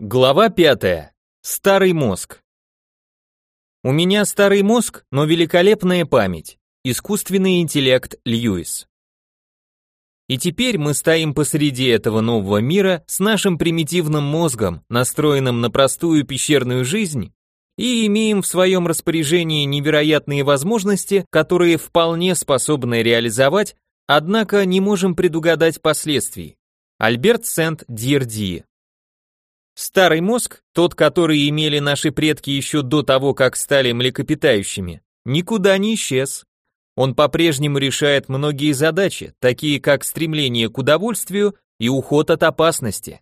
Глава 5. Старый мозг. У меня старый мозг, но великолепная память. Искусственный интеллект Льюис. И теперь мы стоим посреди этого нового мира с нашим примитивным мозгом, настроенным на простую пещерную жизнь, и имеем в своем распоряжении невероятные возможности, которые вполне способны реализовать, однако не можем предугадать последствий. Альберт Сент-Дьерди Старый мозг, тот, который имели наши предки еще до того, как стали млекопитающими, никуда не исчез. Он по-прежнему решает многие задачи, такие как стремление к удовольствию и уход от опасности.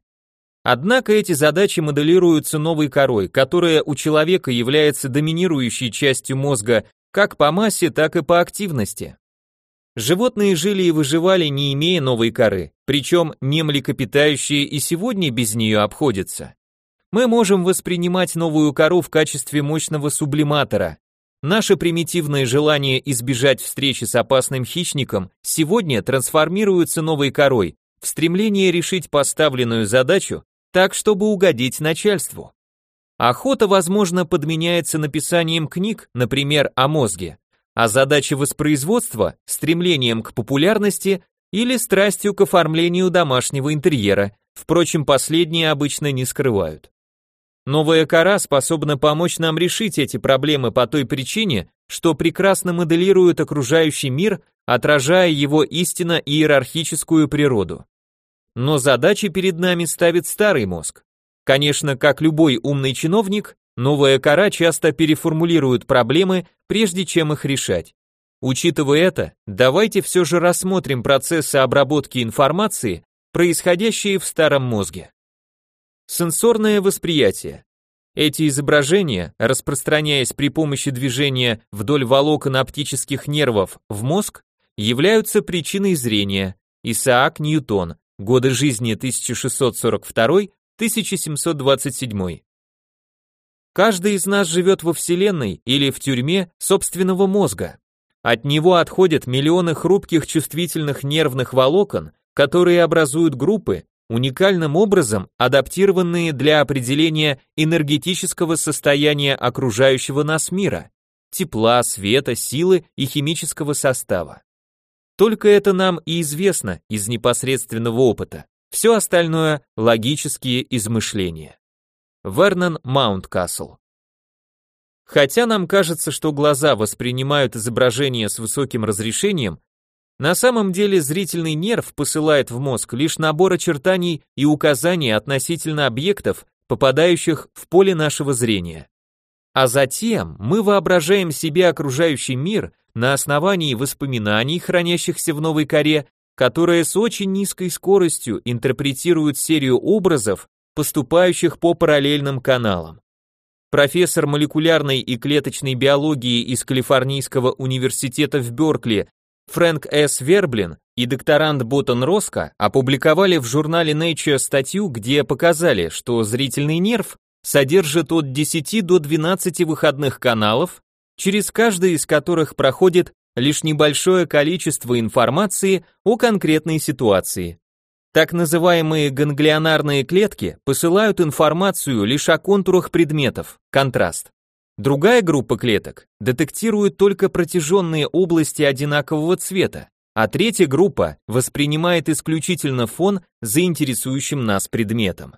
Однако эти задачи моделируются новой корой, которая у человека является доминирующей частью мозга как по массе, так и по активности. Животные жили и выживали, не имея новой коры, причем не млекопитающие и сегодня без нее обходятся. Мы можем воспринимать новую кору в качестве мощного сублиматора. Наше примитивное желание избежать встречи с опасным хищником сегодня трансформируется новой корой в стремление решить поставленную задачу так, чтобы угодить начальству. Охота, возможно, подменяется написанием книг, например, о мозге, а задача воспроизводства – стремлением к популярности или страстью к оформлению домашнего интерьера, впрочем, последние обычно не скрывают. Новая кора способна помочь нам решить эти проблемы по той причине, что прекрасно моделирует окружающий мир, отражая его истинно иерархическую природу. Но задачи перед нами ставит старый мозг. Конечно, как любой умный чиновник, Новая кора часто переформулирует проблемы, прежде чем их решать. Учитывая это, давайте все же рассмотрим процессы обработки информации, происходящие в старом мозге. Сенсорное восприятие. Эти изображения, распространяясь при помощи движения вдоль волокон оптических нервов в мозг, являются причиной зрения. Исаак Ньютон, годы жизни 1642-1727. Каждый из нас живет во Вселенной или в тюрьме собственного мозга. От него отходят миллионы хрупких чувствительных нервных волокон, которые образуют группы, уникальным образом адаптированные для определения энергетического состояния окружающего нас мира, тепла, света, силы и химического состава. Только это нам и известно из непосредственного опыта. Все остальное – логические измышления. Вернон Маунткасл. Хотя нам кажется, что глаза воспринимают изображение с высоким разрешением, на самом деле зрительный нерв посылает в мозг лишь набор очертаний и указаний относительно объектов, попадающих в поле нашего зрения. А затем мы воображаем себе окружающий мир на основании воспоминаний, хранящихся в новой коре, которая с очень низкой скоростью интерпретирует серию образов, поступающих по параллельным каналам. Профессор молекулярной и клеточной биологии из Калифорнийского университета в Беркли Фрэнк С. Верблин и докторант Ботан Роско опубликовали в журнале Nature статью, где показали, что зрительный нерв содержит от 10 до 12 выходных каналов, через каждый из которых проходит лишь небольшое количество информации о конкретной ситуации. Так называемые ганглионарные клетки посылают информацию лишь о контурах предметов, контраст. Другая группа клеток детектирует только протяженные области одинакового цвета, а третья группа воспринимает исключительно фон заинтересующим нас предметом.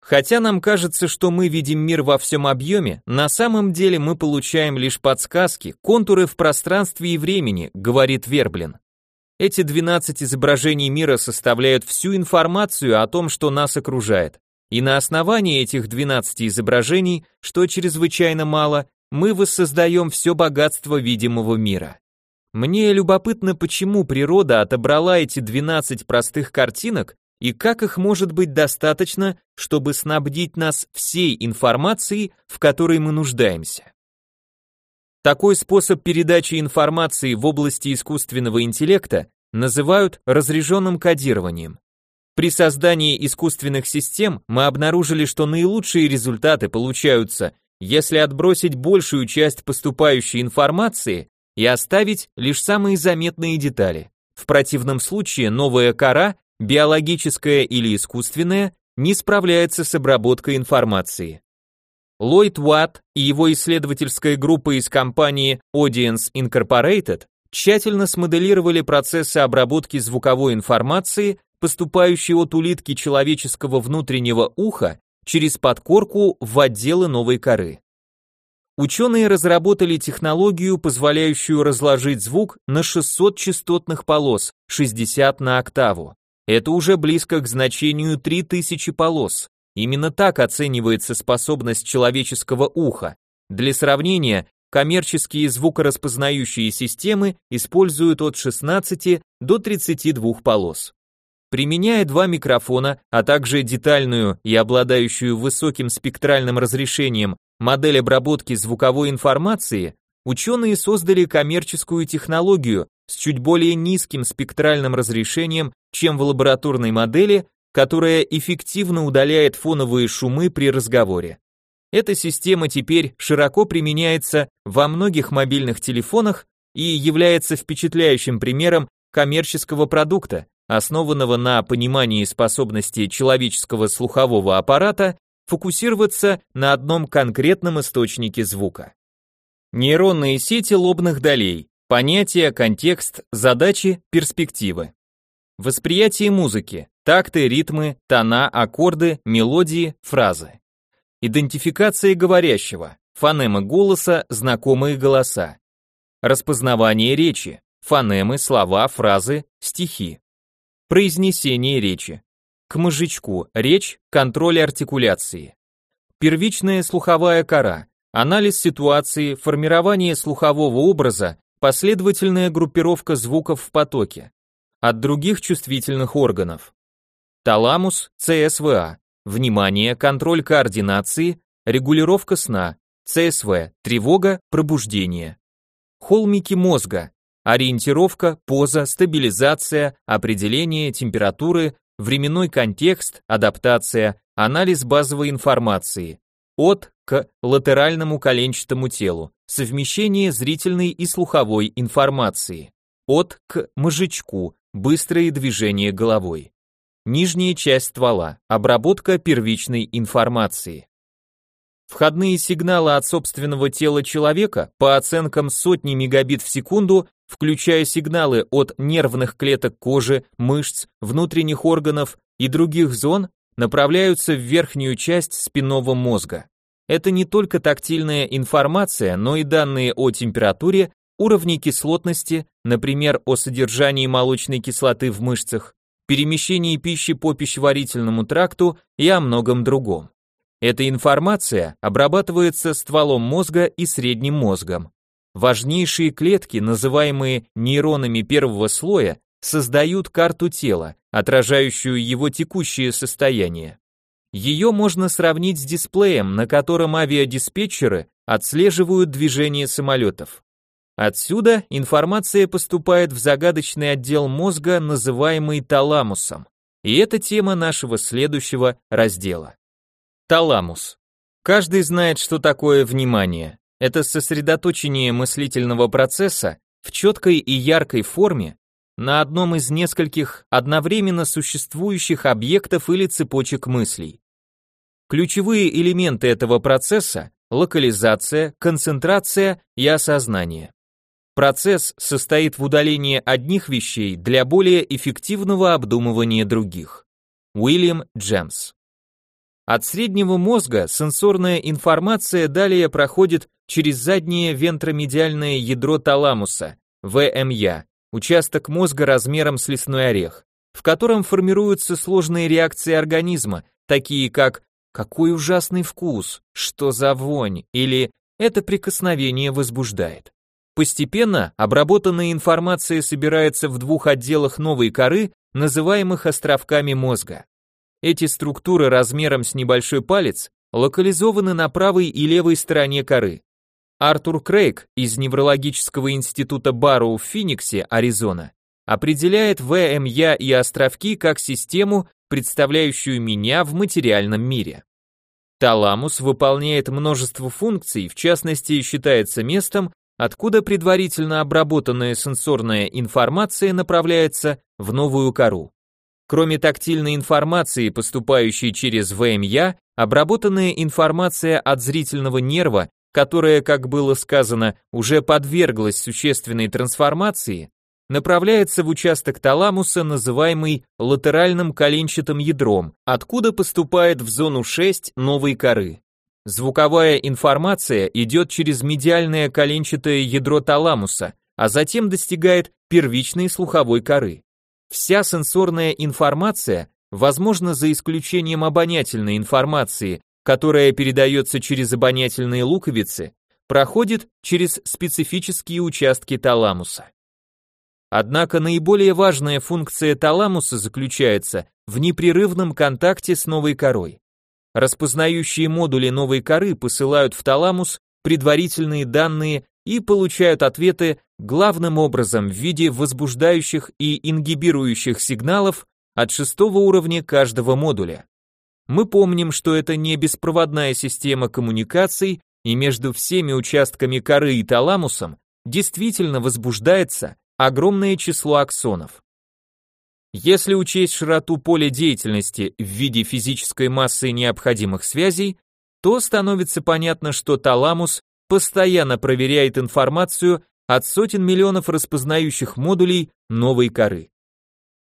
Хотя нам кажется, что мы видим мир во всем объеме, на самом деле мы получаем лишь подсказки, контуры в пространстве и времени, говорит Верблин. Эти 12 изображений мира составляют всю информацию о том, что нас окружает. И на основании этих 12 изображений, что чрезвычайно мало, мы воссоздаем все богатство видимого мира. Мне любопытно, почему природа отобрала эти 12 простых картинок и как их может быть достаточно, чтобы снабдить нас всей информацией, в которой мы нуждаемся. Такой способ передачи информации в области искусственного интеллекта называют разряженным кодированием. При создании искусственных систем мы обнаружили, что наилучшие результаты получаются, если отбросить большую часть поступающей информации и оставить лишь самые заметные детали. В противном случае новая кора, биологическая или искусственная, не справляется с обработкой информации. Ллойд Уатт и его исследовательская группа из компании Audience Incorporated тщательно смоделировали процессы обработки звуковой информации, поступающей от улитки человеческого внутреннего уха через подкорку в отделы новой коры. Ученые разработали технологию, позволяющую разложить звук на 600 частотных полос, 60 на октаву. Это уже близко к значению 3000 полос. Именно так оценивается способность человеческого уха. Для сравнения, коммерческие звукораспознающие системы используют от 16 до 32 полос. Применяя два микрофона, а также детальную и обладающую высоким спектральным разрешением модель обработки звуковой информации, ученые создали коммерческую технологию с чуть более низким спектральным разрешением, чем в лабораторной модели, которая эффективно удаляет фоновые шумы при разговоре. Эта система теперь широко применяется во многих мобильных телефонах и является впечатляющим примером коммерческого продукта, основанного на понимании способности человеческого слухового аппарата фокусироваться на одном конкретном источнике звука. Нейронные сети лобных долей, понятия, контекст, задачи, перспективы. Восприятие музыки, такты, ритмы, тона, аккорды, мелодии, фразы. Идентификация говорящего, фонемы голоса, знакомые голоса. Распознавание речи, фонемы, слова, фразы, стихи. Произнесение речи. К мозжечку, речь, контроль артикуляции. Первичная слуховая кора, анализ ситуации, формирование слухового образа, последовательная группировка звуков в потоке. От других чувствительных органов. Таламус, ЦСВА, внимание, контроль координации, регулировка сна, ЦСВ, тревога, пробуждение. Холмики мозга, ориентировка, поза, стабилизация, определение температуры, временной контекст, адаптация, анализ базовой информации. От к латеральному коленчатому телу, совмещение зрительной и слуховой информации. От к мозжечку, быстрые движения головой. Нижняя часть ствола. Обработка первичной информации. Входные сигналы от собственного тела человека, по оценкам сотни мегабит в секунду, включая сигналы от нервных клеток кожи, мышц, внутренних органов и других зон, направляются в верхнюю часть спинного мозга. Это не только тактильная информация, но и данные о температуре, уровне кислотности, например, о содержании молочной кислоты в мышцах, перемещении пищи по пищеварительному тракту и о многом другом. Эта информация обрабатывается стволом мозга и средним мозгом. Важнейшие клетки, называемые нейронами первого слоя, создают карту тела, отражающую его текущее состояние. Ее можно сравнить с дисплеем, на котором авиадиспетчеры отслеживают движение самолетов. Отсюда информация поступает в загадочный отдел мозга, называемый таламусом. И это тема нашего следующего раздела. Таламус. Каждый знает, что такое внимание. Это сосредоточение мыслительного процесса в четкой и яркой форме на одном из нескольких одновременно существующих объектов или цепочек мыслей. Ключевые элементы этого процесса – локализация, концентрация и осознание. Процесс состоит в удалении одних вещей для более эффективного обдумывания других. Уильям Джемс. От среднего мозга сенсорная информация далее проходит через заднее вентромедиальное ядро таламуса, ВМЯ, участок мозга размером с лесной орех, в котором формируются сложные реакции организма, такие как «какой ужасный вкус», «что за вонь» или «это прикосновение возбуждает». Постепенно обработанная информация собирается в двух отделах новой коры, называемых островками мозга. Эти структуры размером с небольшой палец локализованы на правой и левой стороне коры. Артур Крейг из Неврологического института Барроу в Финиксе, Аризона, определяет ВМЯ и островки как систему, представляющую меня в материальном мире. Таламус выполняет множество функций, в частности считается местом, откуда предварительно обработанная сенсорная информация направляется в новую кору. Кроме тактильной информации, поступающей через ВМЯ, обработанная информация от зрительного нерва, которая, как было сказано, уже подверглась существенной трансформации, направляется в участок таламуса, называемый латеральным коленчатым ядром, откуда поступает в зону 6 новой коры. Звуковая информация идет через медиальное коленчатое ядро таламуса, а затем достигает первичной слуховой коры. Вся сенсорная информация, возможно за исключением обонятельной информации, которая передается через обонятельные луковицы, проходит через специфические участки таламуса. Однако наиболее важная функция таламуса заключается в непрерывном контакте с новой корой. Распознающие модули новой коры посылают в таламус предварительные данные и получают ответы главным образом в виде возбуждающих и ингибирующих сигналов от шестого уровня каждого модуля. Мы помним, что это не беспроводная система коммуникаций, и между всеми участками коры и таламусом действительно возбуждается огромное число аксонов. Если учесть широту поля деятельности в виде физической массы необходимых связей, то становится понятно, что таламус постоянно проверяет информацию от сотен миллионов распознающих модулей новой коры.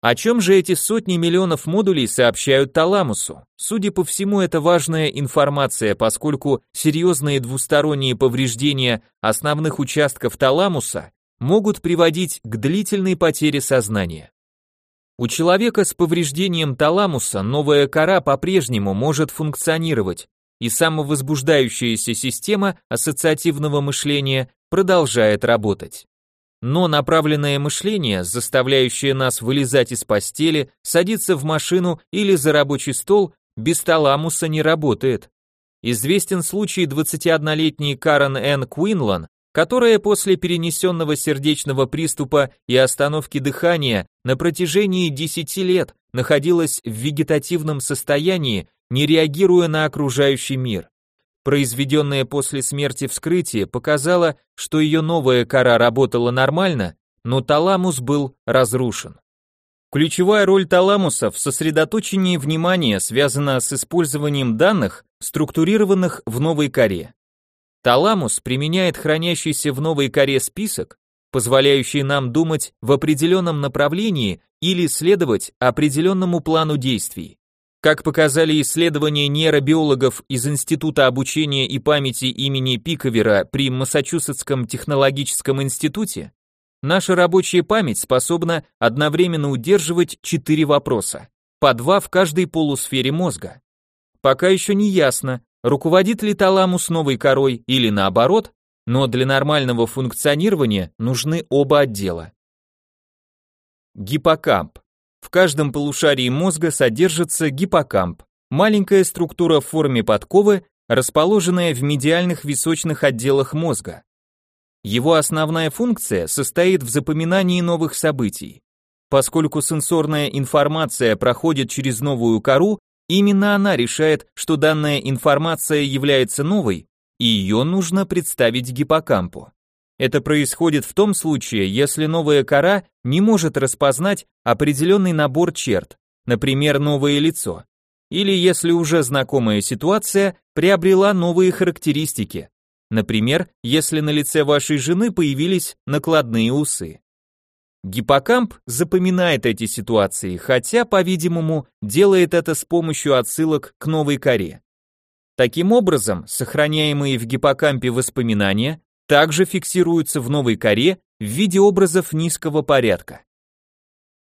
О чем же эти сотни миллионов модулей сообщают таламусу? Судя по всему, это важная информация, поскольку серьезные двусторонние повреждения основных участков таламуса могут приводить к длительной потере сознания. У человека с повреждением таламуса новая кора по-прежнему может функционировать, и самовозбуждающаяся система ассоциативного мышления продолжает работать. Но направленное мышление, заставляющее нас вылезать из постели, садиться в машину или за рабочий стол, без таламуса не работает. Известен случай 21-летней Карен Н. Куинлан, которая после перенесенного сердечного приступа и остановки дыхания на протяжении 10 лет находилась в вегетативном состоянии не реагируя на окружающий мир. Произведенное после смерти вскрытие показало, что ее новая кора работала нормально, но таламус был разрушен. Ключевая роль таламуса в сосредоточении внимания связана с использованием данных, структурированных в новой коре. Таламус применяет хранящийся в новой коре список, позволяющий нам думать в определенном направлении или следовать определенному плану действий. Как показали исследования нейробиологов из Института обучения и памяти имени Пиковера при Массачусетском технологическом институте, наша рабочая память способна одновременно удерживать четыре вопроса, по два в каждой полусфере мозга. Пока еще не ясно, руководит ли таламус новой корой или наоборот, но для нормального функционирования нужны оба отдела. Гиппокамп в каждом полушарии мозга содержится гиппокамп, маленькая структура в форме подковы, расположенная в медиальных височных отделах мозга. Его основная функция состоит в запоминании новых событий. Поскольку сенсорная информация проходит через новую кору, именно она решает, что данная информация является новой, и ее нужно представить гиппокампу. Это происходит в том случае, если новая кора не может распознать определенный набор черт, например, новое лицо, или если уже знакомая ситуация приобрела новые характеристики, например, если на лице вашей жены появились накладные усы. Гиппокамп запоминает эти ситуации, хотя, по-видимому, делает это с помощью отсылок к новой коре. Таким образом, сохраняемые в гиппокампе воспоминания также фиксируются в новой коре в виде образов низкого порядка.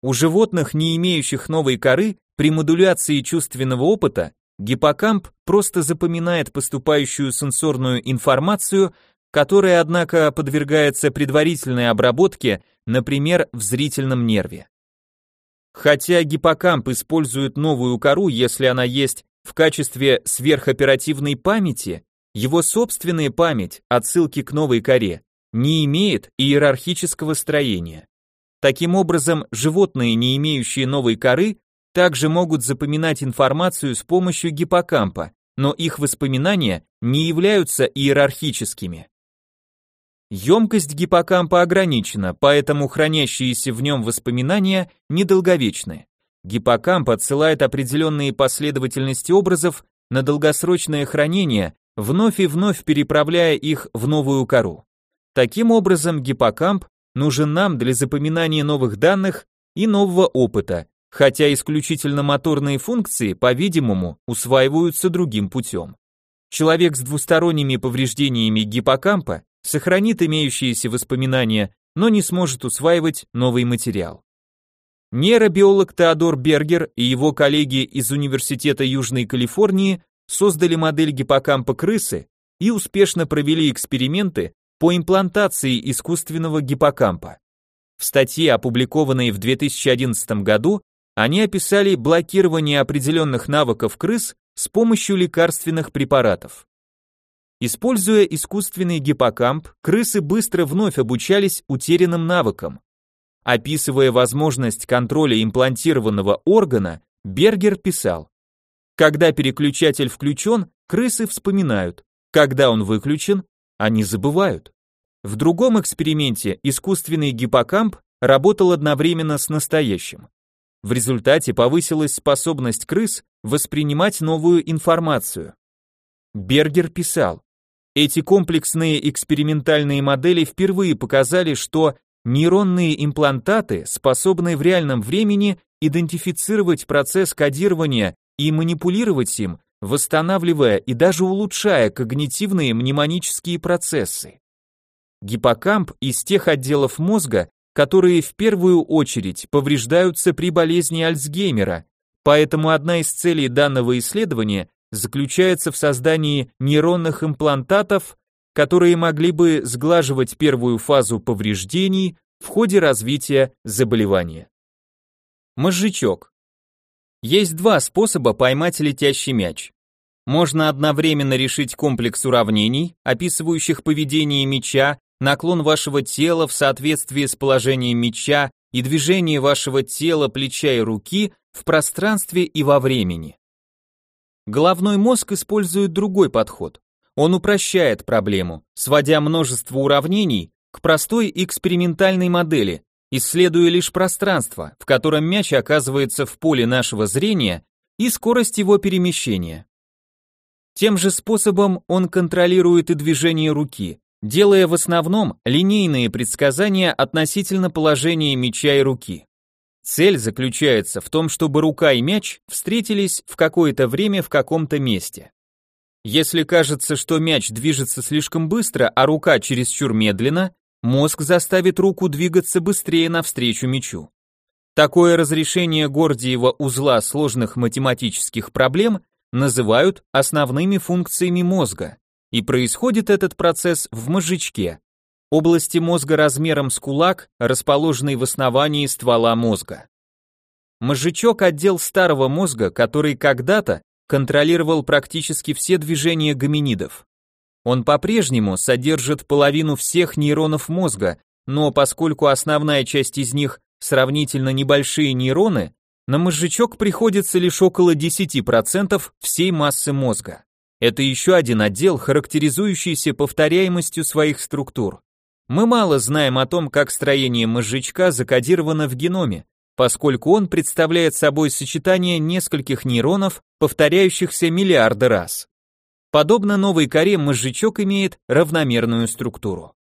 У животных, не имеющих новой коры, при модуляции чувственного опыта гиппокамп просто запоминает поступающую сенсорную информацию, которая, однако, подвергается предварительной обработке, например, в зрительном нерве. Хотя гиппокамп использует новую кору, если она есть в качестве сверхоперативной памяти, его собственная память, отсылки к новой коре, не имеет иерархического строения. Таким образом, животные, не имеющие новой коры, также могут запоминать информацию с помощью гиппокампа, но их воспоминания не являются иерархическими. Емкость гиппокампа ограничена, поэтому хранящиеся в нем воспоминания недолговечны. гиппокамп отсылает определенные последовательности образов на долгосрочное хранение, вновь и вновь переправляя их в новую кору. Таким образом, гиппокамп нужен нам для запоминания новых данных и нового опыта, хотя исключительно моторные функции, по-видимому, усваиваются другим путем. Человек с двусторонними повреждениями гиппокампа сохранит имеющиеся воспоминания, но не сможет усваивать новый материал. Нейробиолог Теодор Бергер и его коллеги из Университета Южной Калифорнии создали модель гиппокампа крысы и успешно провели эксперименты по имплантации искусственного гиппокампа. В статье, опубликованной в 2011 году, они описали блокирование определенных навыков крыс с помощью лекарственных препаратов. Используя искусственный гиппокамп, крысы быстро вновь обучались утерянным навыкам. Описывая возможность контроля имплантированного органа, Бергер писал, когда переключатель включен, крысы вспоминают, когда он выключен, они забывают. В другом эксперименте искусственный гиппокамп работал одновременно с настоящим. В результате повысилась способность крыс воспринимать новую информацию. Бергер писал, эти комплексные экспериментальные модели впервые показали, что нейронные имплантаты способны в реальном времени идентифицировать процесс кодирования и манипулировать им, восстанавливая и даже улучшая когнитивные мнемонические процессы. Гиппокамп из тех отделов мозга, которые в первую очередь повреждаются при болезни Альцгеймера, поэтому одна из целей данного исследования заключается в создании нейронных имплантатов, которые могли бы сглаживать первую фазу повреждений в ходе развития заболевания. Мозжечок. Есть два способа поймать летящий мяч. Можно одновременно решить комплекс уравнений, описывающих поведение мяча, наклон вашего тела в соответствии с положением мяча и движение вашего тела, плеча и руки в пространстве и во времени. Головной мозг использует другой подход. Он упрощает проблему, сводя множество уравнений к простой экспериментальной модели, исследуя лишь пространство, в котором мяч оказывается в поле нашего зрения и скорость его перемещения. Тем же способом он контролирует и движение руки, делая в основном линейные предсказания относительно положения мяча и руки. Цель заключается в том, чтобы рука и мяч встретились в какое-то время в каком-то месте. Если кажется, что мяч движется слишком быстро, а рука чересчур медленно, мозг заставит руку двигаться быстрее навстречу мячу. Такое разрешение Гордиева узла сложных математических проблем называют основными функциями мозга, и происходит этот процесс в мозжечке области мозга размером с кулак, расположенной в основании ствола мозга. Мозжечок – отдел старого мозга, который когда-то контролировал практически все движения гоминидов. Он по-прежнему содержит половину всех нейронов мозга, но поскольку основная часть из них сравнительно небольшие нейроны, на мозжечок приходится лишь около 10% всей массы мозга. Это еще один отдел, характеризующийся повторяемостью своих структур. Мы мало знаем о том, как строение мозжечка закодировано в геноме, поскольку он представляет собой сочетание нескольких нейронов, повторяющихся миллиарды раз. Подобно новой коре, мозжечок имеет равномерную структуру.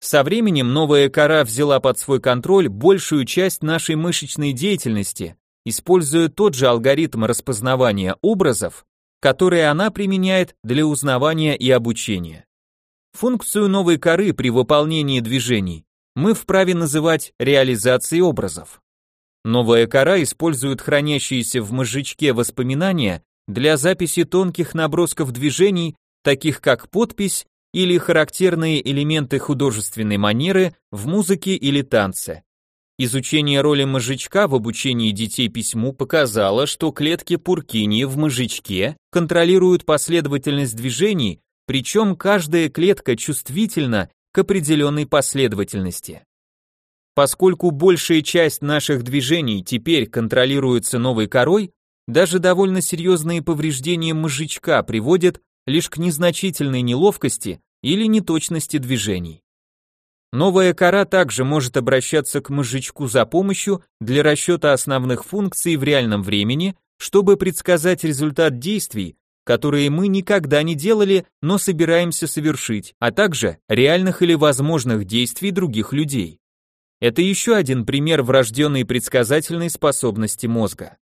Со временем новая кора взяла под свой контроль большую часть нашей мышечной деятельности, используя тот же алгоритм распознавания образов, который она применяет для узнавания и обучения. Функцию новой коры при выполнении движений мы вправе называть реализацией образов. Новая кора использует хранящиеся в мозжечке воспоминания для записи тонких набросков движений, таких как подпись или характерные элементы художественной манеры в музыке или танце. Изучение роли мозжечка в обучении детей письму показало, что клетки Пуркини в мозжечке контролируют последовательность движений причем каждая клетка чувствительна к определенной последовательности. Поскольку большая часть наших движений теперь контролируется новой корой, даже довольно серьезные повреждения мозжечка приводят лишь к незначительной неловкости или неточности движений. Новая кора также может обращаться к мозжечку за помощью для расчета основных функций в реальном времени, чтобы предсказать результат действий, которые мы никогда не делали, но собираемся совершить, а также реальных или возможных действий других людей. Это еще один пример врожденной предсказательной способности мозга.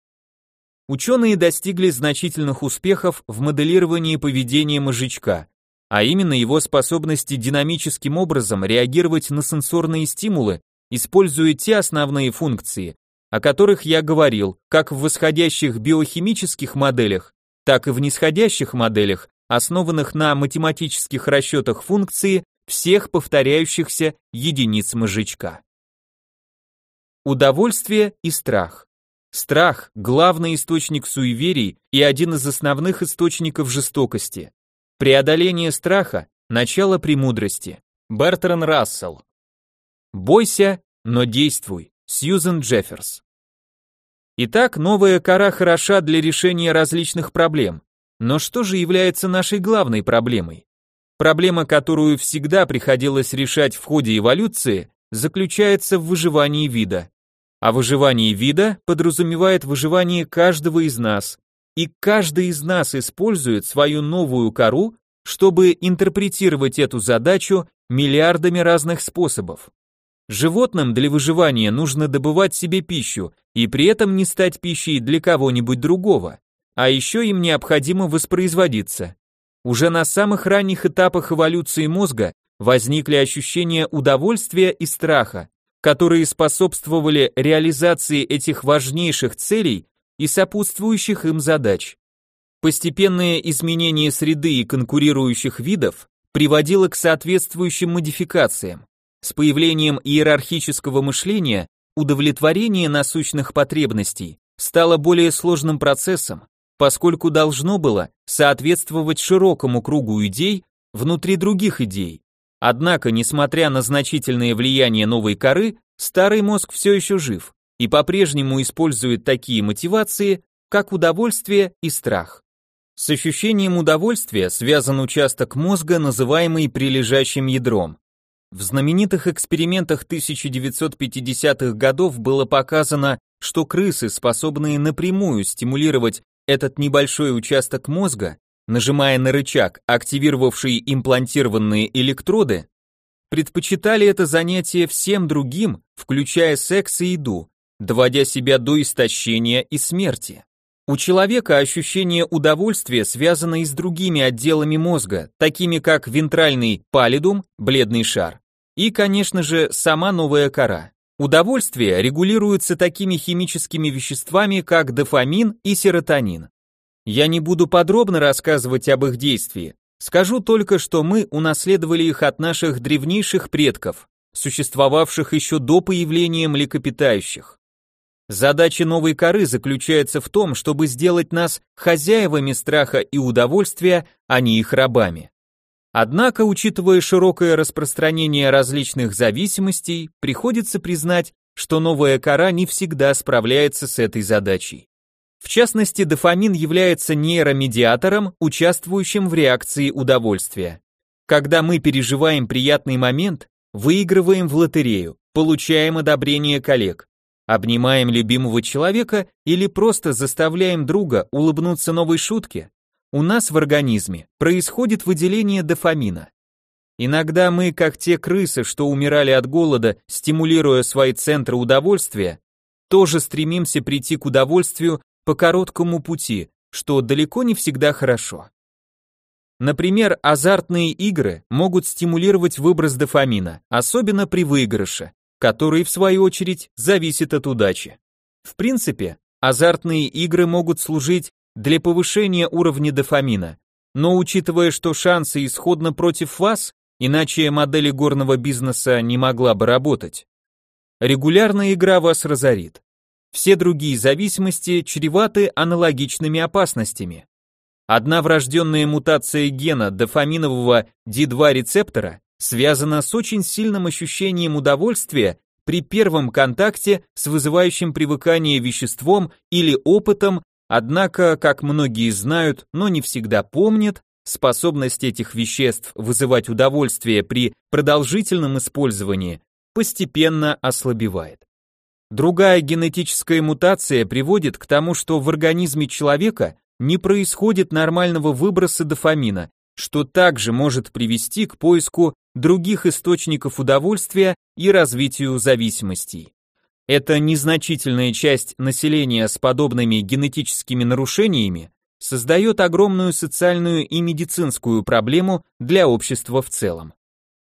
Ученые достигли значительных успехов в моделировании поведения мозжечка, а именно его способности динамическим образом реагировать на сенсорные стимулы, используя те основные функции, о которых я говорил, как в восходящих биохимических моделях, так и в нисходящих моделях, основанных на математических расчетах функции всех повторяющихся единиц мозжечка. Удовольствие и страх. Страх – главный источник суеверий и один из основных источников жестокости. Преодоление страха – начало премудрости. Бертран Рассел. Бойся, но действуй. Сьюзен Джефферс. Итак, новая кора хороша для решения различных проблем. Но что же является нашей главной проблемой? Проблема, которую всегда приходилось решать в ходе эволюции, заключается в выживании вида. А выживание вида подразумевает выживание каждого из нас, и каждый из нас использует свою новую кору, чтобы интерпретировать эту задачу миллиардами разных способов. Животным для выживания нужно добывать себе пищу и при этом не стать пищей для кого-нибудь другого, а еще им необходимо воспроизводиться. Уже на самых ранних этапах эволюции мозга возникли ощущения удовольствия и страха, которые способствовали реализации этих важнейших целей и сопутствующих им задач. Постепенное изменение среды и конкурирующих видов приводило к соответствующим модификациям. С появлением иерархического мышления удовлетворение насущных потребностей стало более сложным процессом, поскольку должно было соответствовать широкому кругу идей внутри других идей, Однако, несмотря на значительное влияние новой коры, старый мозг все еще жив и по-прежнему использует такие мотивации, как удовольствие и страх. С ощущением удовольствия связан участок мозга, называемый прилежащим ядром. В знаменитых экспериментах 1950-х годов было показано, что крысы, способные напрямую стимулировать этот небольшой участок мозга, нажимая на рычаг, активировавший имплантированные электроды, предпочитали это занятие всем другим, включая секс и еду, доводя себя до истощения и смерти. У человека ощущение удовольствия связано и с другими отделами мозга, такими как вентральный палидум, бледный шар, и, конечно же, сама новая кора. Удовольствие регулируется такими химическими веществами, как дофамин и серотонин. Я не буду подробно рассказывать об их действии, скажу только, что мы унаследовали их от наших древнейших предков, существовавших еще до появления млекопитающих. Задача новой коры заключается в том, чтобы сделать нас хозяевами страха и удовольствия, а не их рабами. Однако, учитывая широкое распространение различных зависимостей, приходится признать, что новая кора не всегда справляется с этой задачей. В частности, дофамин является нейромедиатором, участвующим в реакции удовольствия. Когда мы переживаем приятный момент, выигрываем в лотерею, получаем одобрение коллег, обнимаем любимого человека или просто заставляем друга улыбнуться новой шутке, у нас в организме происходит выделение дофамина. Иногда мы, как те крысы, что умирали от голода, стимулируя свои центры удовольствия, тоже стремимся прийти к удовольствию по короткому пути, что далеко не всегда хорошо. Например, азартные игры могут стимулировать выброс дофамина, особенно при выигрыше, который, в свою очередь, зависит от удачи. В принципе, азартные игры могут служить для повышения уровня дофамина, но учитывая, что шансы исходно против вас, иначе модель горного бизнеса не могла бы работать, регулярная игра вас разорит. Все другие зависимости чреваты аналогичными опасностями. Одна врожденная мутация гена дофаминового D2 рецептора связана с очень сильным ощущением удовольствия при первом контакте с вызывающим привыкание веществом или опытом, однако, как многие знают, но не всегда помнят, способность этих веществ вызывать удовольствие при продолжительном использовании постепенно ослабевает. Другая генетическая мутация приводит к тому, что в организме человека не происходит нормального выброса дофамина, что также может привести к поиску других источников удовольствия и развитию зависимостей. Эта незначительная часть населения с подобными генетическими нарушениями создает огромную социальную и медицинскую проблему для общества в целом.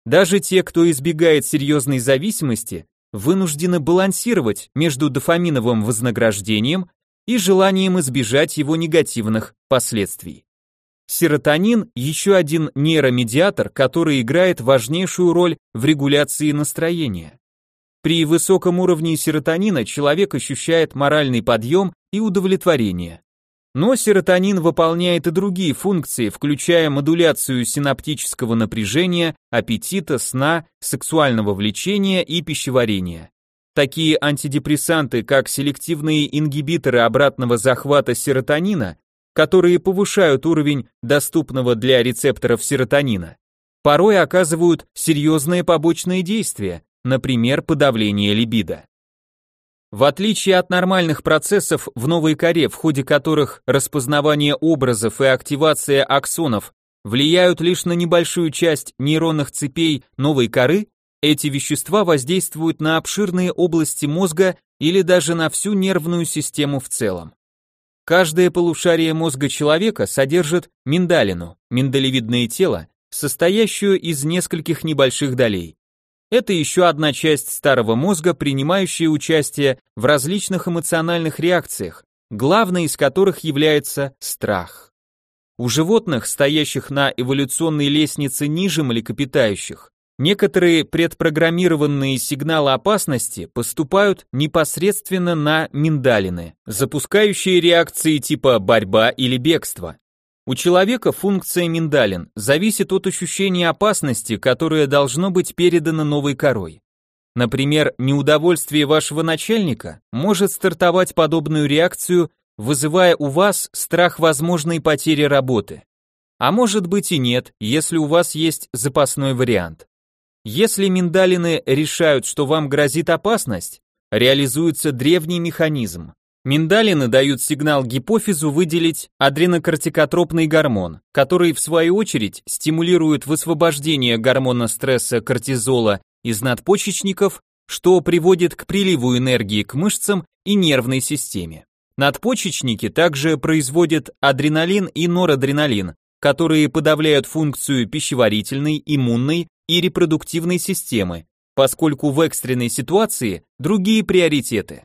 Даже те, кто избегает серьезной зависимости, вынуждены балансировать между дофаминовым вознаграждением и желанием избежать его негативных последствий. Серотонин – еще один нейромедиатор, который играет важнейшую роль в регуляции настроения. При высоком уровне серотонина человек ощущает моральный подъем и удовлетворение. Но серотонин выполняет и другие функции, включая модуляцию синаптического напряжения, аппетита, сна, сексуального влечения и пищеварения. Такие антидепрессанты, как селективные ингибиторы обратного захвата серотонина, которые повышают уровень доступного для рецепторов серотонина, порой оказывают серьезные побочные действия, например, подавление либидо. В отличие от нормальных процессов в новой коре, в ходе которых распознавание образов и активация аксонов влияют лишь на небольшую часть нейронных цепей новой коры, эти вещества воздействуют на обширные области мозга или даже на всю нервную систему в целом. Каждое полушарие мозга человека содержит миндалину, миндалевидное тело, состоящую из нескольких небольших долей. Это еще одна часть старого мозга, принимающая участие в различных эмоциональных реакциях, главной из которых является страх. У животных, стоящих на эволюционной лестнице ниже млекопитающих, некоторые предпрограммированные сигналы опасности поступают непосредственно на миндалины, запускающие реакции типа борьба или бегство. У человека функция миндалин зависит от ощущения опасности, которое должно быть передано новой корой. Например, неудовольствие вашего начальника может стартовать подобную реакцию, вызывая у вас страх возможной потери работы. А может быть и нет, если у вас есть запасной вариант. Если миндалины решают, что вам грозит опасность, реализуется древний механизм. Миндалины дают сигнал гипофизу выделить адренокортикотропный гормон, который в свою очередь стимулирует высвобождение гормона стресса кортизола из надпочечников, что приводит к приливу энергии к мышцам и нервной системе. Надпочечники также производят адреналин и норадреналин, которые подавляют функцию пищеварительной, иммунной и репродуктивной системы, поскольку в экстренной ситуации другие приоритеты.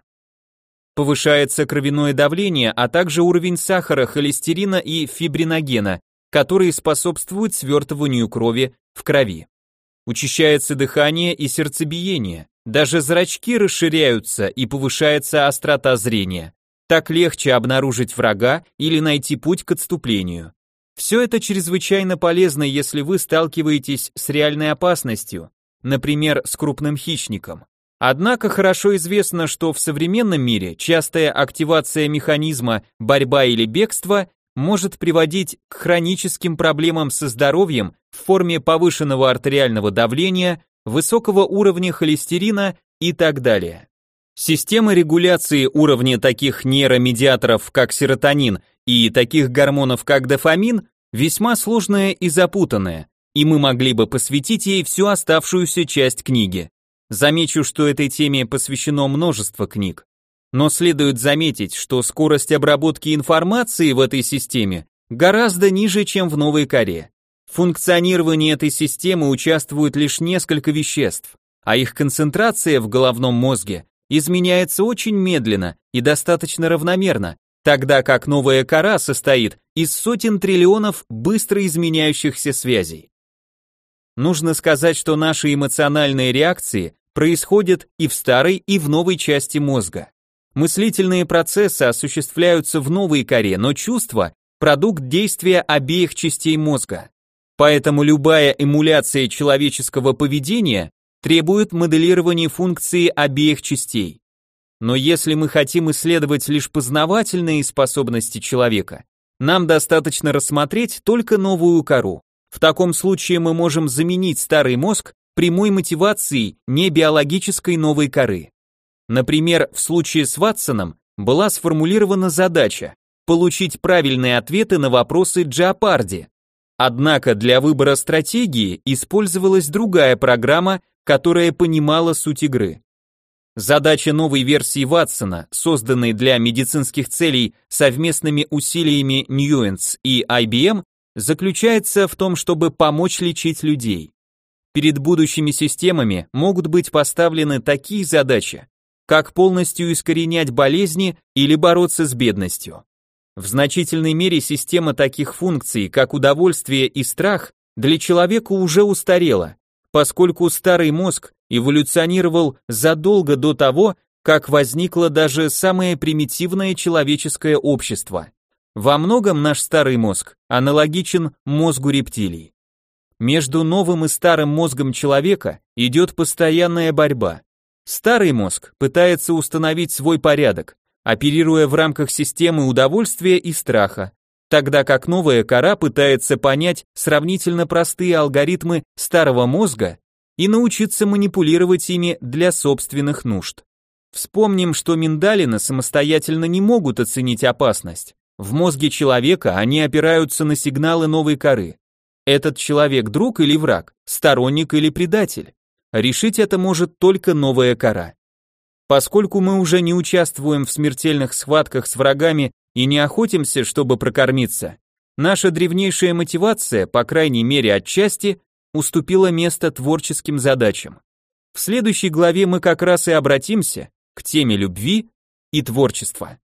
Повышается кровяное давление, а также уровень сахара, холестерина и фибриногена, которые способствуют свертыванию крови в крови. Учащается дыхание и сердцебиение, даже зрачки расширяются и повышается острота зрения. Так легче обнаружить врага или найти путь к отступлению. Все это чрезвычайно полезно, если вы сталкиваетесь с реальной опасностью, например, с крупным хищником. Однако хорошо известно, что в современном мире частая активация механизма борьба или бегство может приводить к хроническим проблемам со здоровьем в форме повышенного артериального давления, высокого уровня холестерина и так далее. Система регуляции уровня таких нейромедиаторов, как серотонин, и таких гормонов, как дофамин, весьма сложная и запутанная, и мы могли бы посвятить ей всю оставшуюся часть книги. Замечу, что этой теме посвящено множество книг. Но следует заметить, что скорость обработки информации в этой системе гораздо ниже, чем в новой коре. В функционировании этой системы участвуют лишь несколько веществ, а их концентрация в головном мозге изменяется очень медленно и достаточно равномерно, тогда как новая кора состоит из сотен триллионов быстро изменяющихся связей. Нужно сказать, что наши эмоциональные реакции происходят и в старой, и в новой части мозга. Мыслительные процессы осуществляются в новой коре, но чувства – продукт действия обеих частей мозга. Поэтому любая эмуляция человеческого поведения требует моделирования функции обеих частей. Но если мы хотим исследовать лишь познавательные способности человека, нам достаточно рассмотреть только новую кору. В таком случае мы можем заменить старый мозг прямой мотивацией небиологической новой коры. Например, в случае с Ватсоном была сформулирована задача получить правильные ответы на вопросы Джапарди. Однако для выбора стратегии использовалась другая программа, которая понимала суть игры. Задача новой версии Ватсона, созданной для медицинских целей совместными усилиями Nuance и IBM, заключается в том, чтобы помочь лечить людей. Перед будущими системами могут быть поставлены такие задачи, как полностью искоренять болезни или бороться с бедностью. В значительной мере система таких функций, как удовольствие и страх, для человека уже устарела, поскольку старый мозг эволюционировал задолго до того, как возникло даже самое примитивное человеческое общество. Во многом наш старый мозг аналогичен мозгу рептилий. Между новым и старым мозгом человека идет постоянная борьба. Старый мозг пытается установить свой порядок, оперируя в рамках системы удовольствия и страха, тогда как новая кора пытается понять сравнительно простые алгоритмы старого мозга и научиться манипулировать ими для собственных нужд. Вспомним, что миндалины самостоятельно не могут оценить опасность. В мозге человека они опираются на сигналы новой коры. Этот человек друг или враг, сторонник или предатель? Решить это может только новая кора. Поскольку мы уже не участвуем в смертельных схватках с врагами и не охотимся, чтобы прокормиться, наша древнейшая мотивация, по крайней мере отчасти, уступила место творческим задачам. В следующей главе мы как раз и обратимся к теме любви и творчества.